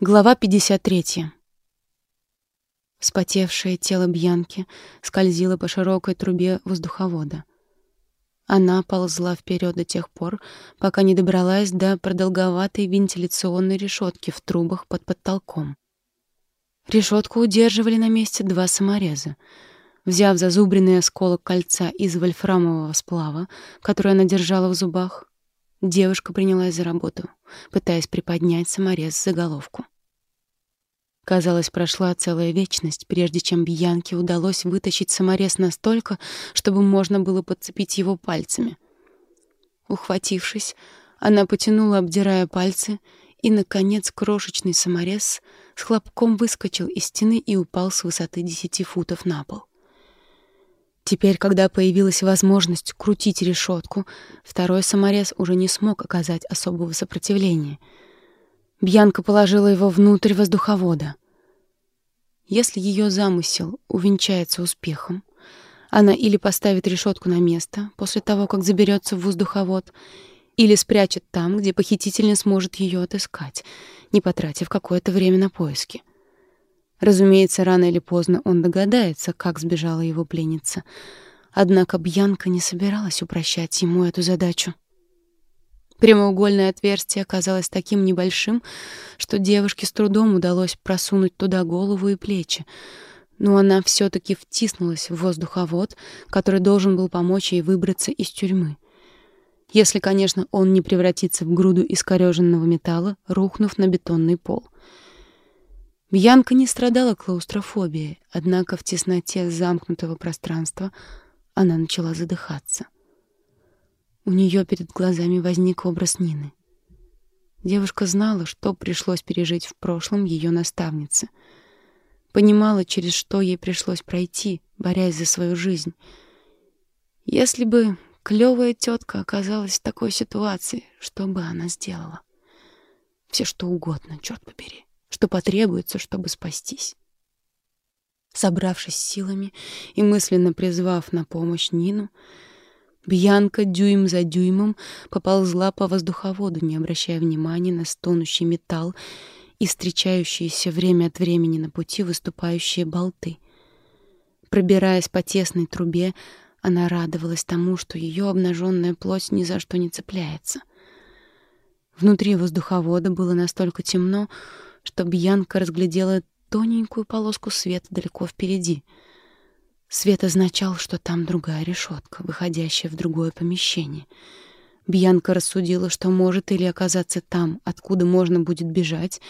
Глава 53. Вспотевшее тело Бьянки скользило по широкой трубе воздуховода. Она ползла вперед до тех пор, пока не добралась до продолговатой вентиляционной решетки в трубах под потолком. Решетку удерживали на месте два самореза. Взяв зазубренный осколок кольца из вольфрамового сплава, который она держала в зубах, Девушка принялась за работу, пытаясь приподнять саморез за головку. Казалось, прошла целая вечность, прежде чем Бьянке удалось вытащить саморез настолько, чтобы можно было подцепить его пальцами. Ухватившись, она потянула, обдирая пальцы, и, наконец, крошечный саморез с хлопком выскочил из стены и упал с высоты десяти футов на пол. Теперь, когда появилась возможность крутить решетку, второй саморез уже не смог оказать особого сопротивления. Бьянка положила его внутрь воздуховода. Если ее замысел увенчается успехом, она или поставит решетку на место после того, как заберется в воздуховод, или спрячет там, где похититель не сможет ее отыскать, не потратив какое-то время на поиски. Разумеется, рано или поздно он догадается, как сбежала его пленница. Однако Бьянка не собиралась упрощать ему эту задачу. Прямоугольное отверстие оказалось таким небольшим, что девушке с трудом удалось просунуть туда голову и плечи, но она все таки втиснулась в воздуховод, который должен был помочь ей выбраться из тюрьмы. Если, конечно, он не превратится в груду искорёженного металла, рухнув на бетонный пол — Бьянка не страдала клаустрофобией, однако в тесноте замкнутого пространства она начала задыхаться. У нее перед глазами возник образ Нины. Девушка знала, что пришлось пережить в прошлом ее наставнице. Понимала, через что ей пришлось пройти, борясь за свою жизнь. Если бы клевая тетка оказалась в такой ситуации, что бы она сделала? Все что угодно, черт побери что потребуется, чтобы спастись. Собравшись силами и мысленно призвав на помощь Нину, Бьянка дюйм за дюймом поползла по воздуховоду, не обращая внимания на стонущий металл и встречающиеся время от времени на пути выступающие болты. Пробираясь по тесной трубе, она радовалась тому, что ее обнаженная плоть ни за что не цепляется. Внутри воздуховода было настолько темно, что Бьянка разглядела тоненькую полоску света далеко впереди. Свет означал, что там другая решетка, выходящая в другое помещение. Бьянка рассудила, что может или оказаться там, откуда можно будет бежать,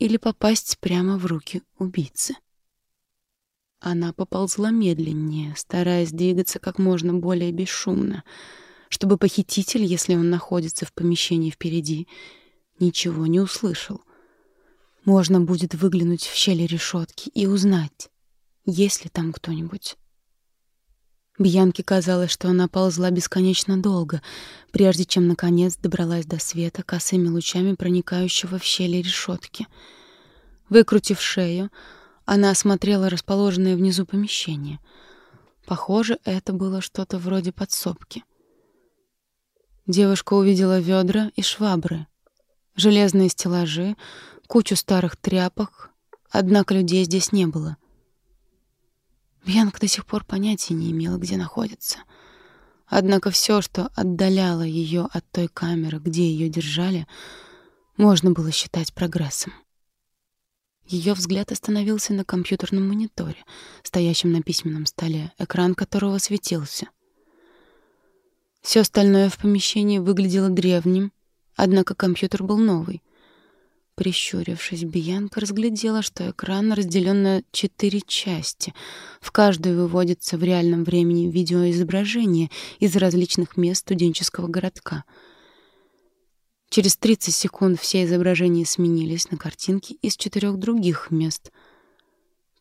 или попасть прямо в руки убийцы. Она поползла медленнее, стараясь двигаться как можно более бесшумно, чтобы похититель, если он находится в помещении впереди, ничего не услышал — можно будет выглянуть в щели решетки и узнать, есть ли там кто-нибудь. Бьянке казалось, что она ползла бесконечно долго, прежде чем, наконец, добралась до света косыми лучами проникающего в щели решетки. Выкрутив шею, она осмотрела расположенное внизу помещение. Похоже, это было что-то вроде подсобки. Девушка увидела ведра и швабры, железные стеллажи, кучу старых тряпок, однако людей здесь не было. Бьянка до сих пор понятия не имела, где находится. Однако все, что отдаляло ее от той камеры, где ее держали, можно было считать прогрессом. Ее взгляд остановился на компьютерном мониторе, стоящем на письменном столе, экран которого светился. Все остальное в помещении выглядело древним, однако компьютер был новый — Прищурившись, Биянка разглядела, что экран разделен на четыре части. В каждую выводится в реальном времени видеоизображение из различных мест студенческого городка. Через 30 секунд все изображения сменились на картинки из четырех других мест.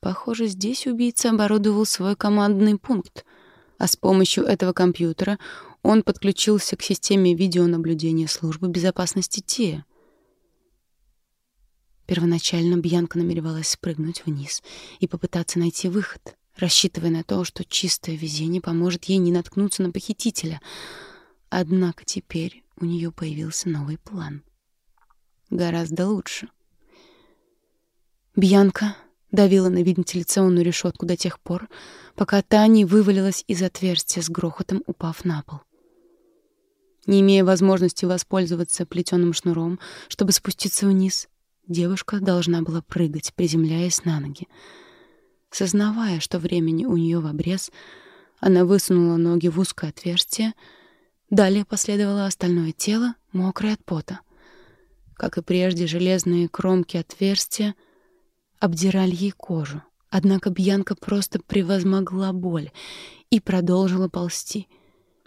Похоже, здесь убийца оборудовал свой командный пункт, а с помощью этого компьютера он подключился к системе видеонаблюдения службы безопасности ТИА. Первоначально Бьянка намеревалась спрыгнуть вниз и попытаться найти выход, рассчитывая на то, что чистое везение поможет ей не наткнуться на похитителя. Однако теперь у нее появился новый план. Гораздо лучше. Бьянка давила на вентиляционную решетку до тех пор, пока та не вывалилась из отверстия с грохотом, упав на пол. Не имея возможности воспользоваться плетеным шнуром, чтобы спуститься вниз, девушка должна была прыгать, приземляясь на ноги. Сознавая, что времени у нее в обрез, она высунула ноги в узкое отверстие, далее последовало остальное тело, мокрое от пота. Как и прежде, железные кромки отверстия обдирали ей кожу. Однако Бьянка просто превозмогла боль и продолжила ползти.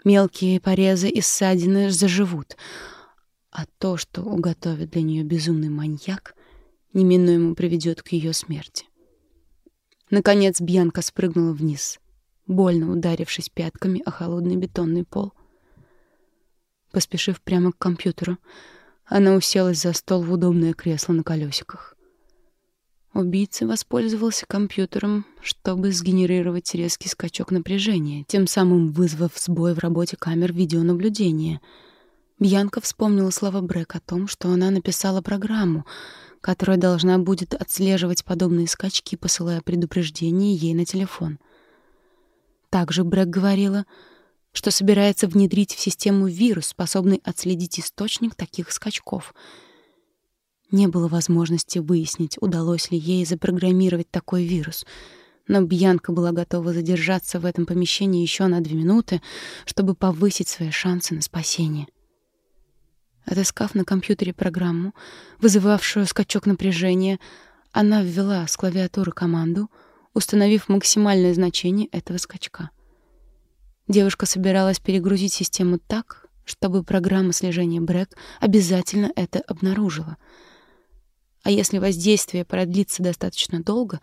Мелкие порезы и ссадины заживут, а то, что уготовит для нее безумный маньяк, неминуемо приведет к ее смерти. Наконец Бьянка спрыгнула вниз, больно ударившись пятками о холодный бетонный пол. Поспешив прямо к компьютеру, она уселась за стол в удобное кресло на колесиках. Убийца воспользовался компьютером, чтобы сгенерировать резкий скачок напряжения, тем самым вызвав сбой в работе камер видеонаблюдения. Бьянка вспомнила слова Брэк о том, что она написала программу, которая должна будет отслеживать подобные скачки, посылая предупреждение ей на телефон. Также Брэк говорила, что собирается внедрить в систему вирус, способный отследить источник таких скачков — не было возможности выяснить, удалось ли ей запрограммировать такой вирус. Но Бьянка была готова задержаться в этом помещении еще на две минуты, чтобы повысить свои шансы на спасение. Отыскав на компьютере программу, вызывавшую скачок напряжения, она ввела с клавиатуры команду, установив максимальное значение этого скачка. Девушка собиралась перегрузить систему так, чтобы программа слежения Брэк обязательно это обнаружила — а если воздействие продлится достаточно долго,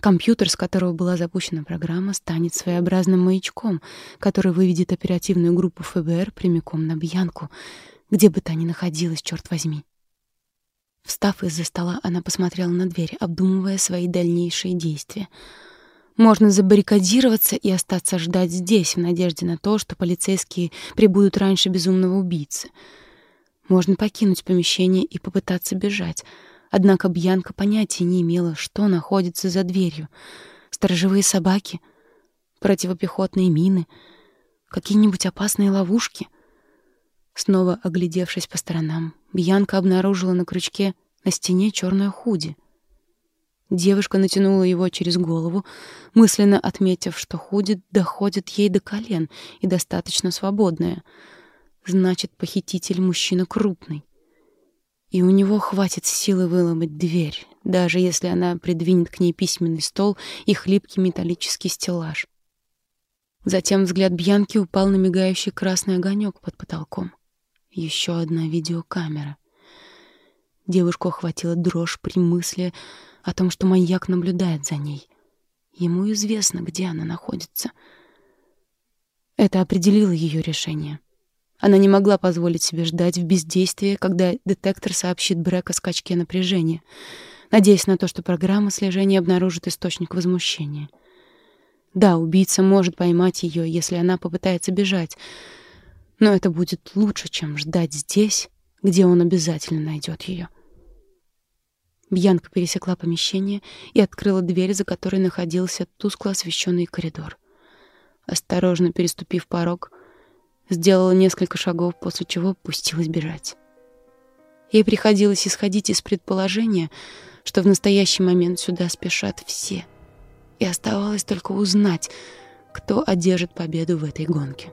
компьютер, с которого была запущена программа, станет своеобразным маячком, который выведет оперативную группу ФБР прямиком на Бьянку, где бы та ни находилась, черт возьми. Встав из-за стола, она посмотрела на дверь, обдумывая свои дальнейшие действия. Можно забаррикадироваться и остаться ждать здесь, в надежде на то, что полицейские прибудут раньше безумного убийцы. Можно покинуть помещение и попытаться бежать — Однако Бьянка понятия не имела, что находится за дверью. Сторожевые собаки, противопехотные мины, какие-нибудь опасные ловушки. Снова оглядевшись по сторонам, Бьянка обнаружила на крючке на стене черное худи. Девушка натянула его через голову, мысленно отметив, что худи доходит ей до колен и достаточно свободная. Значит, похититель мужчина крупный и у него хватит силы выломать дверь, даже если она придвинет к ней письменный стол и хлипкий металлический стеллаж. Затем взгляд Бьянки упал на мигающий красный огонек под потолком. Еще одна видеокамера. Девушку охватила дрожь при мысли о том, что маньяк наблюдает за ней. Ему известно, где она находится. Это определило ее решение — она не могла позволить себе ждать в бездействии, когда детектор сообщит Брэк о скачке напряжения, надеясь на то, что программа слежения обнаружит источник возмущения. Да, убийца может поймать ее, если она попытается бежать, но это будет лучше, чем ждать здесь, где он обязательно найдет ее. Бьянка пересекла помещение и открыла дверь, за которой находился тускло освещенный коридор. Осторожно переступив порог, Сделала несколько шагов, после чего пустилась бежать. Ей приходилось исходить из предположения, что в настоящий момент сюда спешат все. И оставалось только узнать, кто одержит победу в этой гонке.